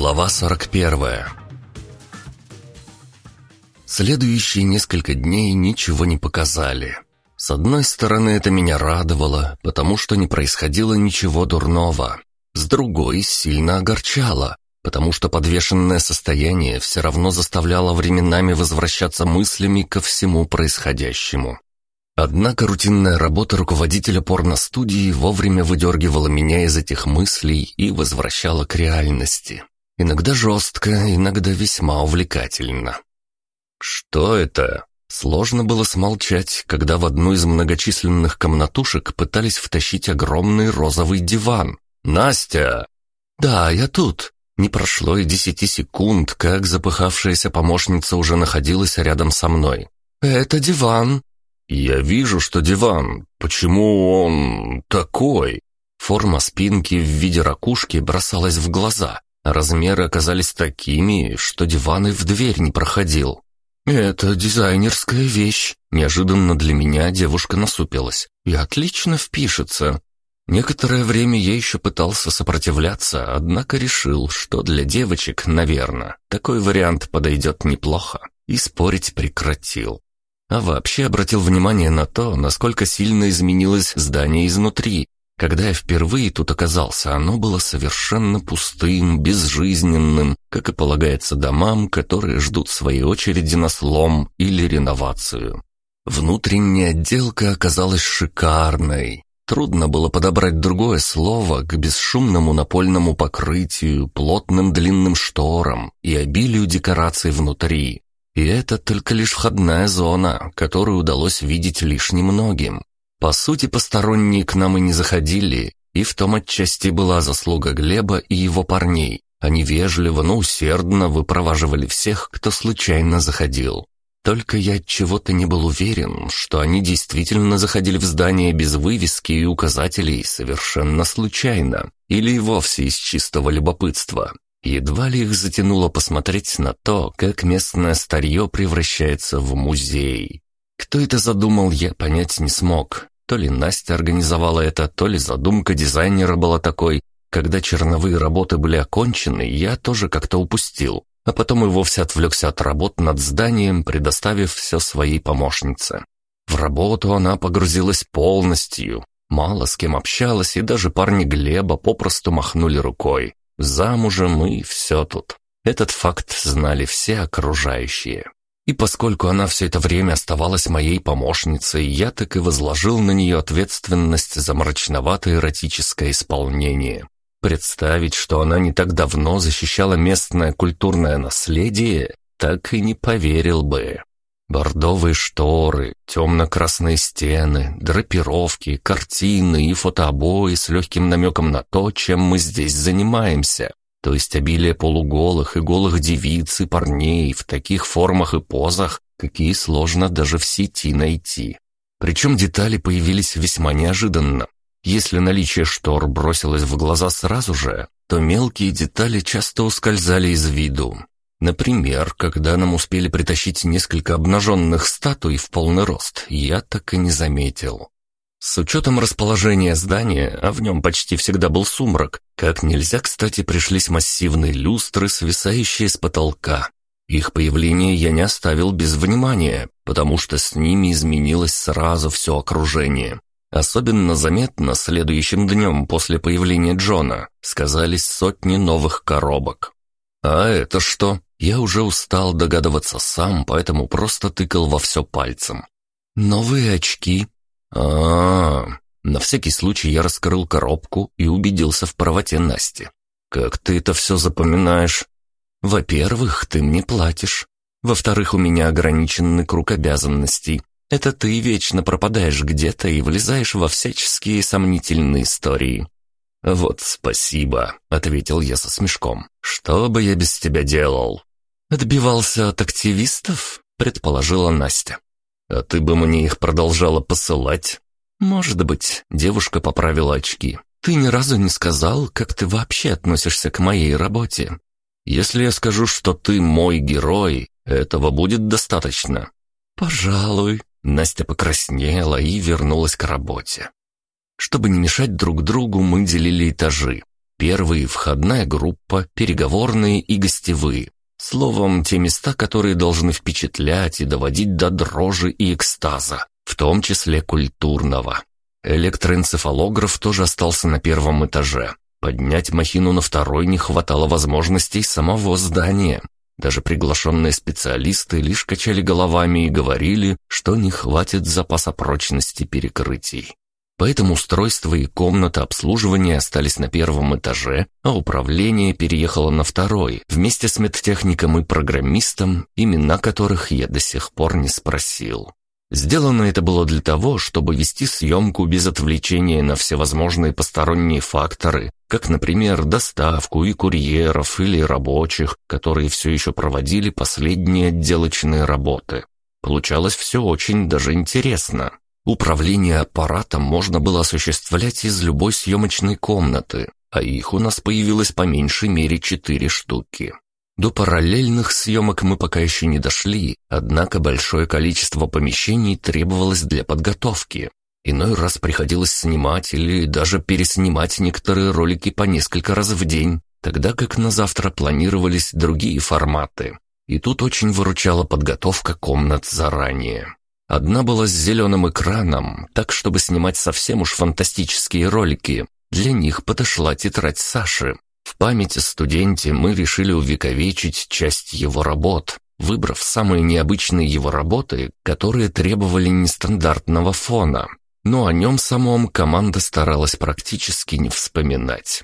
Глава 41 Следующие несколько дней ничего не показали. С одной стороны, это меня радовало, потому что не происходило ничего дурного. С другой, сильно огорчало, потому что подвешенное состояние все равно заставляло временами возвращаться мыслями ко всему происходящему. Однако рутинная работа руководителя порностудии вовремя выдергивала меня из этих мыслей и возвращала к реальности. Иногда жестко, иногда весьма увлекательно. «Что это?» Сложно было смолчать, когда в одну из многочисленных комнатушек пытались втащить огромный розовый диван. «Настя!» «Да, я тут». Не прошло и десяти секунд, как запыхавшаяся помощница уже находилась рядом со мной. «Это диван». «Я вижу, что диван. Почему он такой?» Форма спинки в виде ракушки бросалась в глаза. Размеры оказались такими, что диван и в дверь не проходил. «Это дизайнерская вещь». Неожиданно для меня девушка насупилась. «И отлично впишется». Некоторое время я еще пытался сопротивляться, однако решил, что для девочек, наверное, такой вариант подойдет неплохо, и спорить прекратил. А вообще обратил внимание на то, насколько сильно изменилось здание изнутри, когда я впервые тут оказался, оно было совершенно пустым, безжизненным, как и полагается домам, которые ждут своей очереди на слом или реновацию. Внутренняя отделка оказалась шикарной. Трудно было подобрать другое слово к бесшумному напольному покрытию, плотным длинным шторам и обилию декораций внутри. И это только лишь входная зона, которую удалось видеть лишь немногим. По сути, посторонние к нам и не заходили, и в том отчасти была заслуга Глеба и его парней. Они вежливо, но усердно выпроваживали всех, кто случайно заходил. Только я от чего-то не был уверен, что они действительно заходили в здание без вывески и указателей совершенно случайно, или и вовсе из чистого любопытства. Едва ли их затянуло посмотреть на то, как местное старье превращается в музей. Кто это задумал, я понять не смог. То ли Настя организовала это, то ли задумка дизайнера была такой. Когда черновые работы были окончены, я тоже как-то упустил. А потом и вовсе отвлекся от работ над зданием, предоставив все своей помощнице. В работу она погрузилась полностью. Мало с кем общалась, и даже парни Глеба попросту махнули рукой. Замужем и все тут. Этот факт знали все окружающие. И поскольку она все это время оставалась моей помощницей, я так и возложил на нее ответственность за мрачноватое эротическое исполнение. Представить, что она не так давно защищала местное культурное наследие, так и не поверил бы. Бордовые шторы, темно-красные стены, драпировки, картины и фотообои с легким намеком на то, чем мы здесь занимаемся то есть обилие полуголых и голых девиц и парней в таких формах и позах, какие сложно даже в сети найти. Причем детали появились весьма неожиданно. Если наличие штор бросилось в глаза сразу же, то мелкие детали часто ускользали из виду. Например, когда нам успели притащить несколько обнаженных статуй в полный рост, я так и не заметил. С учетом расположения здания, а в нем почти всегда был сумрак, как нельзя кстати пришлись массивные люстры, свисающие с потолка. Их появление я не оставил без внимания, потому что с ними изменилось сразу все окружение. Особенно заметно следующим днем после появления Джона сказались сотни новых коробок. А это что? Я уже устал догадываться сам, поэтому просто тыкал во все пальцем. Новые очки, а, На всякий случай я раскрыл коробку и убедился в правоте Насти. «Как ты это все запоминаешь?» «Во-первых, ты мне платишь. Во-вторых, у меня ограниченный круг обязанностей. Это ты вечно пропадаешь где-то и влезаешь во всяческие сомнительные истории». «Вот спасибо», — ответил я со смешком. «Что бы я без тебя делал?» «Отбивался от активистов?» — предположила Настя. «А ты бы мне их продолжала посылать?» «Может быть», — девушка поправила очки. «Ты ни разу не сказал, как ты вообще относишься к моей работе. Если я скажу, что ты мой герой, этого будет достаточно». «Пожалуй». Настя покраснела и вернулась к работе. Чтобы не мешать друг другу, мы делили этажи. Первый — входная группа, переговорные и гостевые. Словом, те места, которые должны впечатлять и доводить до дрожи и экстаза, в том числе культурного. Электроэнцефалограф тоже остался на первом этаже. Поднять махину на второй не хватало возможностей самого здания. Даже приглашенные специалисты лишь качали головами и говорили, что не хватит запаса прочности перекрытий. Поэтому устройство и комната обслуживания остались на первом этаже, а управление переехало на второй, вместе с медтехником и программистом, имена которых я до сих пор не спросил. Сделано это было для того, чтобы вести съемку без отвлечения на всевозможные посторонние факторы, как, например, доставку и курьеров или рабочих, которые все еще проводили последние отделочные работы. Получалось все очень даже интересно. Управление аппаратом можно было осуществлять из любой съемочной комнаты, а их у нас появилось по меньшей мере четыре штуки. До параллельных съемок мы пока еще не дошли, однако большое количество помещений требовалось для подготовки. Иной раз приходилось снимать или даже переснимать некоторые ролики по несколько раз в день, тогда как на завтра планировались другие форматы. И тут очень выручала подготовка комнат заранее. Одна была с зеленым экраном, так чтобы снимать совсем уж фантастические ролики. Для них подошла тетрадь Саши, в памяти студенте мы решили увековечить часть его работ, выбрав самые необычные его работы, которые требовали нестандартного фона. Но о нем самом команда старалась практически не вспоминать.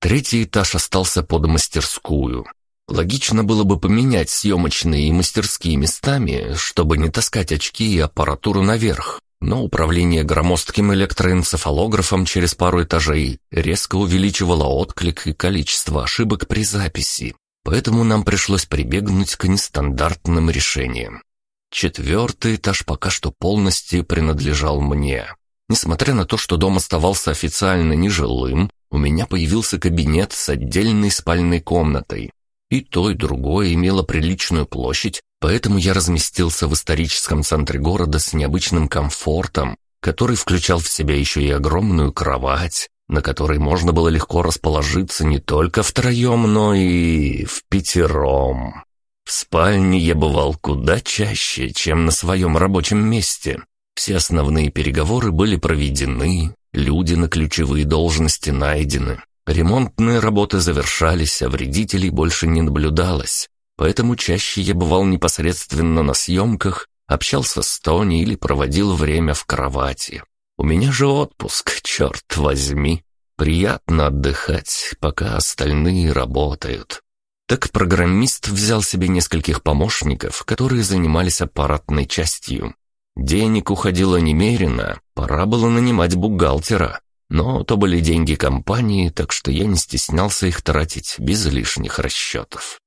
Третий этаж остался под мастерскую. Логично было бы поменять съемочные и мастерские местами, чтобы не таскать очки и аппаратуру наверх но управление громоздким электроэнцефалографом через пару этажей резко увеличивало отклик и количество ошибок при записи, поэтому нам пришлось прибегнуть к нестандартным решениям. Четвертый этаж пока что полностью принадлежал мне. Несмотря на то, что дом оставался официально нежилым, у меня появился кабинет с отдельной спальной комнатой. И то, и другое имело приличную площадь, Поэтому я разместился в историческом центре города с необычным комфортом, который включал в себя еще и огромную кровать, на которой можно было легко расположиться не только втроем, но и в пятером. В спальне я бывал куда чаще, чем на своем рабочем месте. Все основные переговоры были проведены, люди на ключевые должности найдены. Ремонтные работы завершались, а вредителей больше не наблюдалось поэтому чаще я бывал непосредственно на съемках, общался с Тони или проводил время в кровати. У меня же отпуск, черт возьми. Приятно отдыхать, пока остальные работают. Так программист взял себе нескольких помощников, которые занимались аппаратной частью. Денег уходило немерено, пора было нанимать бухгалтера. Но то были деньги компании, так что я не стеснялся их тратить без лишних расчетов.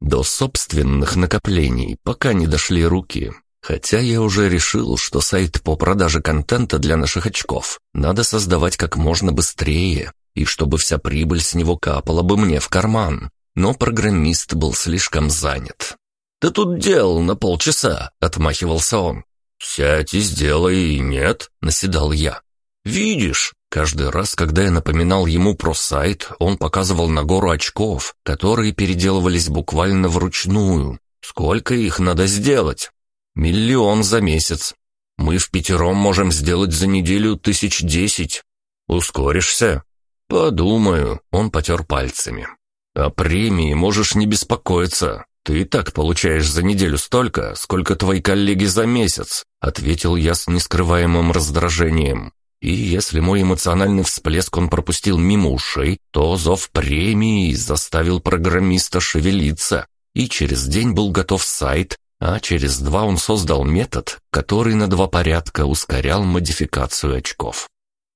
До собственных накоплений пока не дошли руки. Хотя я уже решил, что сайт по продаже контента для наших очков надо создавать как можно быстрее, и чтобы вся прибыль с него капала бы мне в карман. Но программист был слишком занят. «Да тут дел на полчаса», — отмахивался он. «Сядь и сделай, нет», — наседал я. «Видишь, Каждый раз, когда я напоминал ему про сайт, он показывал на гору очков, которые переделывались буквально вручную. Сколько их надо сделать? Миллион за месяц. Мы в пятером можем сделать за неделю тысяч десять. Ускоришься? Подумаю, он потер пальцами. О премии можешь не беспокоиться. Ты и так получаешь за неделю столько, сколько твои коллеги за месяц, ответил я с нескрываемым раздражением. И если мой эмоциональный всплеск он пропустил мимо ушей, то зов премии заставил программиста шевелиться. И через день был готов сайт, а через два он создал метод, который на два порядка ускорял модификацию очков.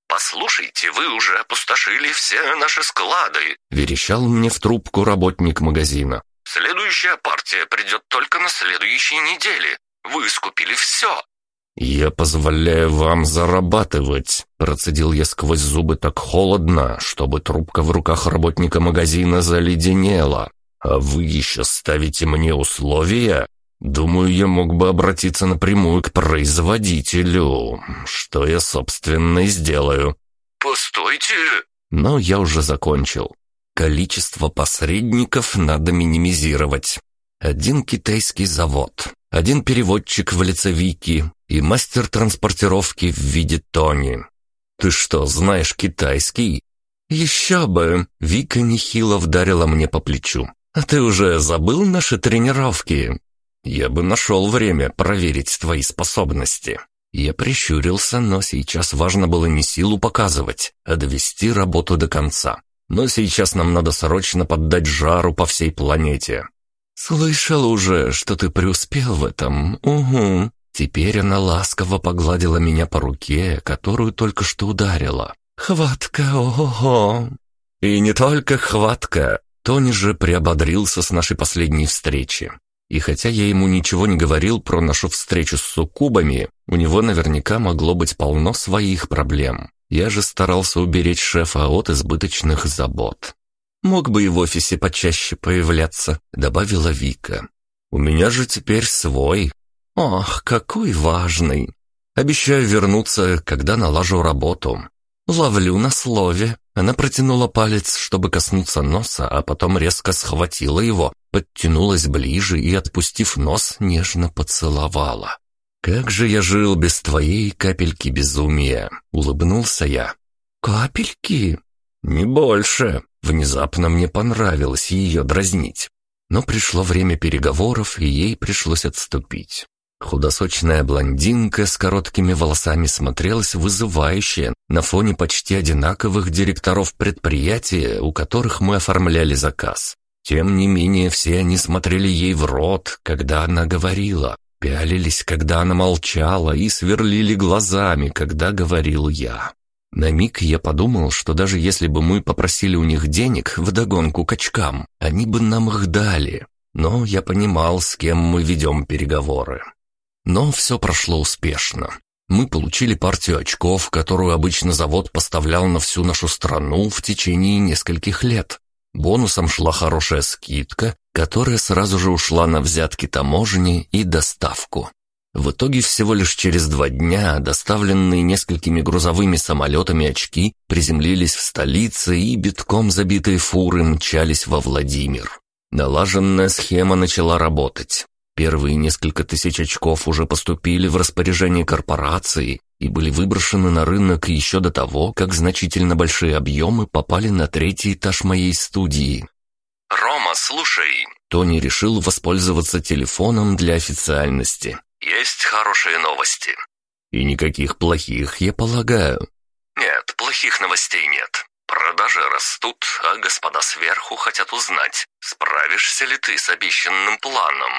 «Послушайте, вы уже опустошили все наши склады», — верещал мне в трубку работник магазина. «Следующая партия придет только на следующей неделе. Вы скупили все, «Я позволяю вам зарабатывать», — процедил я сквозь зубы так холодно, чтобы трубка в руках работника магазина заледенела. «А вы еще ставите мне условия?» «Думаю, я мог бы обратиться напрямую к производителю, что я, собственно, и сделаю». «Постойте!» Но я уже закончил. Количество посредников надо минимизировать. Один китайский завод, один переводчик в лице Вики и мастер транспортировки в виде Тони. Ты что, знаешь китайский? Еще бы! Вика нехило вдарила мне по плечу. А ты уже забыл наши тренировки? Я бы нашел время проверить твои способности. Я прищурился, но сейчас важно было не силу показывать, а довести работу до конца. Но сейчас нам надо срочно поддать жару по всей планете. «Слышал уже, что ты преуспел в этом. Угу». Теперь она ласково погладила меня по руке, которую только что ударила. «Хватка, ого-го!» «И не только хватка!» Тони же приободрился с нашей последней встречи. И хотя я ему ничего не говорил про нашу встречу с суккубами, у него наверняка могло быть полно своих проблем. Я же старался уберечь шефа от избыточных забот. «Мог бы и в офисе почаще появляться», — добавила Вика. «У меня же теперь свой». «Ох, какой важный!» «Обещаю вернуться, когда налажу работу». «Ловлю на слове». Она протянула палец, чтобы коснуться носа, а потом резко схватила его, подтянулась ближе и, отпустив нос, нежно поцеловала. «Как же я жил без твоей капельки безумия!» — улыбнулся я. «Капельки?» «Не больше!» Внезапно мне понравилось ее дразнить. Но пришло время переговоров, и ей пришлось отступить. Худосочная блондинка с короткими волосами смотрелась вызывающе на фоне почти одинаковых директоров предприятия, у которых мы оформляли заказ. Тем не менее, все они смотрели ей в рот, когда она говорила, пялились, когда она молчала, и сверлили глазами, когда говорил я. На миг я подумал, что даже если бы мы попросили у них денег вдогонку качкам, они бы нам их дали. Но я понимал, с кем мы ведем переговоры. Но все прошло успешно. Мы получили партию очков, которую обычно завод поставлял на всю нашу страну в течение нескольких лет. Бонусом шла хорошая скидка, которая сразу же ушла на взятки таможни и доставку. В итоге всего лишь через два дня доставленные несколькими грузовыми самолетами очки приземлились в столице и битком забитые фуры мчались во Владимир. Налаженная схема начала работать. Первые несколько тысяч очков уже поступили в распоряжение корпорации, и были выброшены на рынок еще до того, как значительно большие объемы попали на третий этаж моей студии. «Рома, слушай!» Тони решил воспользоваться телефоном для официальности. «Есть хорошие новости». «И никаких плохих, я полагаю». «Нет, плохих новостей нет. Продажи растут, а господа сверху хотят узнать, справишься ли ты с обещанным планом».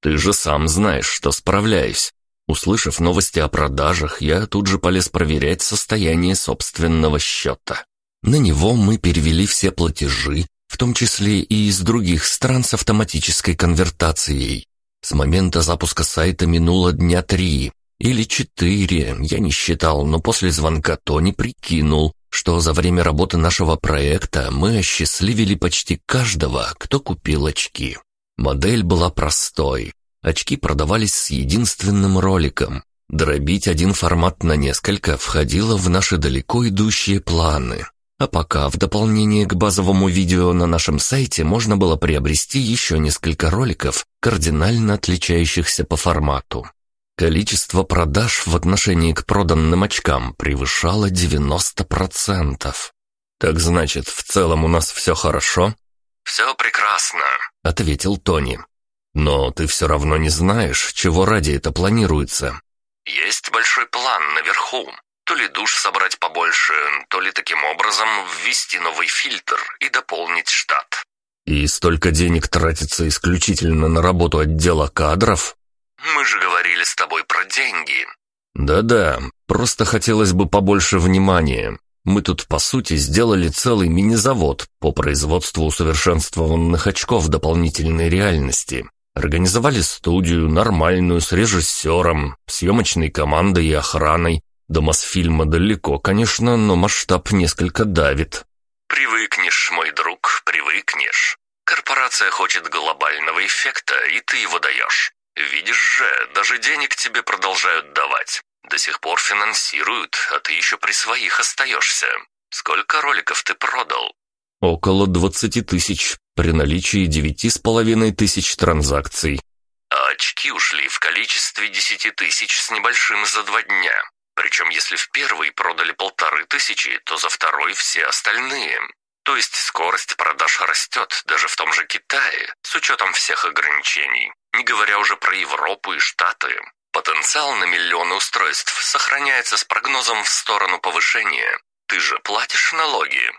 «Ты же сам знаешь, что справляюсь. Услышав новости о продажах, я тут же полез проверять состояние собственного счета. На него мы перевели все платежи, в том числе и из других стран с автоматической конвертацией. С момента запуска сайта минуло дня три или четыре, я не считал, но после звонка Тони прикинул, что за время работы нашего проекта мы осчастливили почти каждого, кто купил очки. Модель была простой, Очки продавались с единственным роликом. Дробить один формат на несколько входило в наши далеко идущие планы. А пока в дополнение к базовому видео на нашем сайте можно было приобрести еще несколько роликов, кардинально отличающихся по формату. Количество продаж в отношении к проданным очкам превышало 90%. «Так значит, в целом у нас все хорошо?» «Все прекрасно», — ответил Тони. Но ты все равно не знаешь, чего ради это планируется. Есть большой план наверху. То ли душ собрать побольше, то ли таким образом ввести новый фильтр и дополнить штат. И столько денег тратится исключительно на работу отдела кадров? Мы же говорили с тобой про деньги. Да-да, просто хотелось бы побольше внимания. Мы тут, по сути, сделали целый мини-завод по производству усовершенствованных очков дополнительной реальности. Организовали студию, нормальную, с режиссером, съемочной командой и охраной. До Мосфильма далеко, конечно, но масштаб несколько давит. «Привыкнешь, мой друг, привыкнешь. Корпорация хочет глобального эффекта, и ты его даешь. Видишь же, даже денег тебе продолжают давать. До сих пор финансируют, а ты еще при своих остаешься. Сколько роликов ты продал?» Около двадцати тысяч при наличии девяти с половиной тысяч транзакций. А очки ушли в количестве десяти тысяч с небольшим за два дня. Причем если в первый продали полторы тысячи, то за второй все остальные. То есть скорость продаж растет даже в том же Китае, с учетом всех ограничений, не говоря уже про Европу и Штаты. Потенциал на миллионы устройств сохраняется с прогнозом в сторону повышения. Ты же платишь налоги?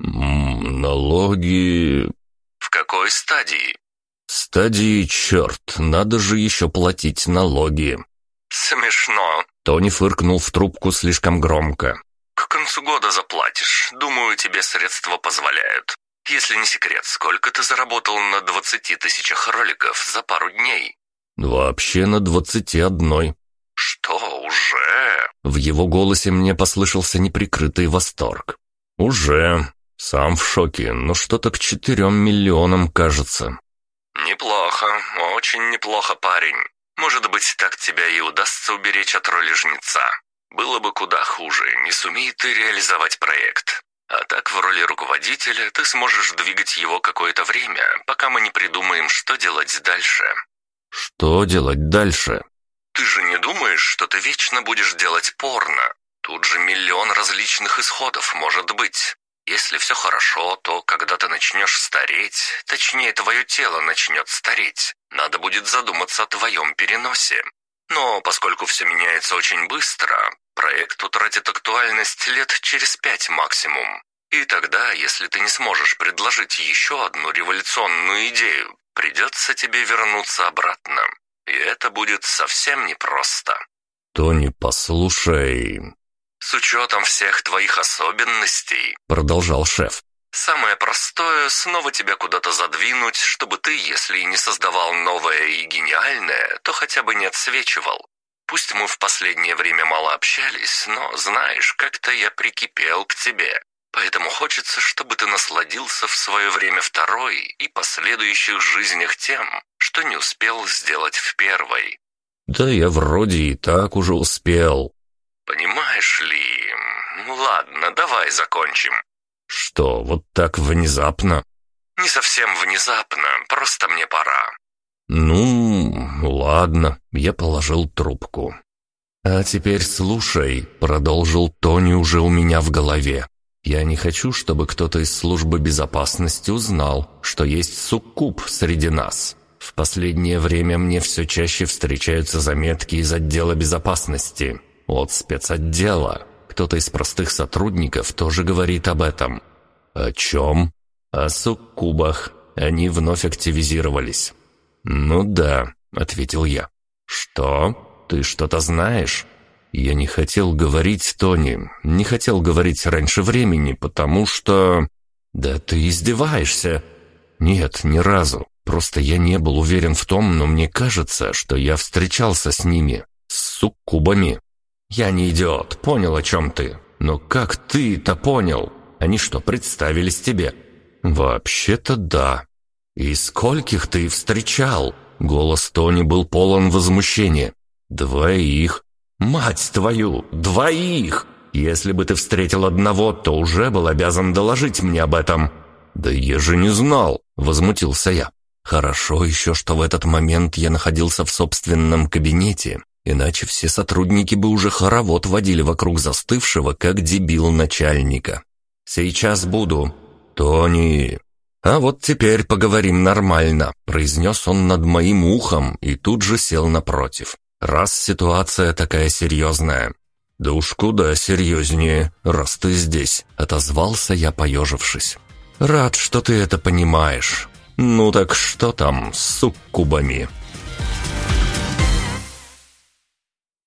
Налоги... В какой стадии? Стадии черт, надо же еще платить налоги. Смешно. Тони фыркнул в трубку слишком громко. К концу года заплатишь. Думаю, тебе средства позволяют. Если не секрет, сколько ты заработал на двадцати тысячах роликов за пару дней? Вообще на двадцати одной. Что, уже? В его голосе мне послышался неприкрытый восторг. Уже. Сам в шоке, но что-то к четырем миллионам кажется. Неплохо, очень неплохо, парень. Может быть, так тебя и удастся уберечь от роли жнеца. Было бы куда хуже, не сумей ты реализовать проект. А так в роли руководителя ты сможешь двигать его какое-то время, пока мы не придумаем, что делать дальше. Что делать дальше? Ты же не думаешь, что ты вечно будешь делать порно? Тут же миллион различных исходов может быть. Если все хорошо, то когда ты начнешь стареть, точнее твое тело начнет стареть, надо будет задуматься о твоем переносе. Но поскольку все меняется очень быстро, проект утратит актуальность лет через пять максимум. И тогда, если ты не сможешь предложить еще одну революционную идею, придется тебе вернуться обратно. И это будет совсем непросто. «Тони, послушай...» «С учетом всех твоих особенностей», — продолжал шеф, Самое простое — снова тебя куда-то задвинуть, чтобы ты, если и не создавал новое и гениальное, то хотя бы не отсвечивал. Пусть мы в последнее время мало общались, но, знаешь, как-то я прикипел к тебе. Поэтому хочется, чтобы ты насладился в свое время второй и последующих жизнях тем, что не успел сделать в первой. Да я вроде и так уже успел. Понимаешь ли... Ну ладно, давай закончим. Что, вот так внезапно? Не совсем внезапно, просто мне пора. Ну, ладно, я положил трубку. А теперь слушай, продолжил Тони уже у меня в голове. Я не хочу, чтобы кто-то из службы безопасности узнал, что есть суккуб среди нас. В последнее время мне все чаще встречаются заметки из отдела безопасности, от спецотдела. Кто-то из простых сотрудников тоже говорит об этом. О чем? О суккубах. Они вновь активизировались. «Ну да», — ответил я. «Что? Ты что-то знаешь?» Я не хотел говорить, Тони, не хотел говорить раньше времени, потому что... Да ты издеваешься. Нет, ни разу. Просто я не был уверен в том, но мне кажется, что я встречался с ними, с суккубами. «Я не идиот, понял, о чем ты. Но как ты это понял? Они что, представились тебе?» «Вообще-то да». «И скольких ты встречал?» Голос Тони был полон возмущения. «Двоих». «Мать твою, двоих! Если бы ты встретил одного, то уже был обязан доложить мне об этом». «Да я же не знал», — возмутился я. «Хорошо еще, что в этот момент я находился в собственном кабинете, Иначе все сотрудники бы уже хоровод водили вокруг застывшего, как дебил начальника. «Сейчас буду». «Тони...» «А вот теперь поговорим нормально», — произнес он над моим ухом и тут же сел напротив. «Раз ситуация такая серьезная». «Да уж куда серьезнее, раз ты здесь», — отозвался я, поежившись. «Рад, что ты это понимаешь. Ну так что там с суккубами?»